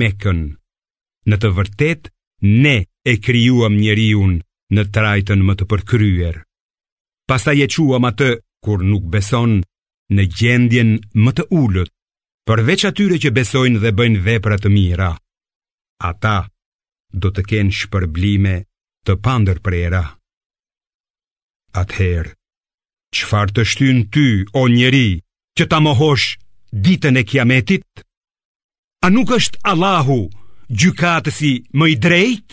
Mekën. Në të vërtetë ne e krijuam njeriun në trajtën më të përkryer. Pastaj e çuam atë kur nuk beson në gjendjen më të ulët, përveç atyre që besojnë dhe bëjnë vepra të mira. Ata do të kenë shpërblime të pandërprera. Atëherë, çfarë të shtyn ty, o njeri, që ta mohosh ditën e kiametit? A nuk është Allahu gjykatësi më i drejtë?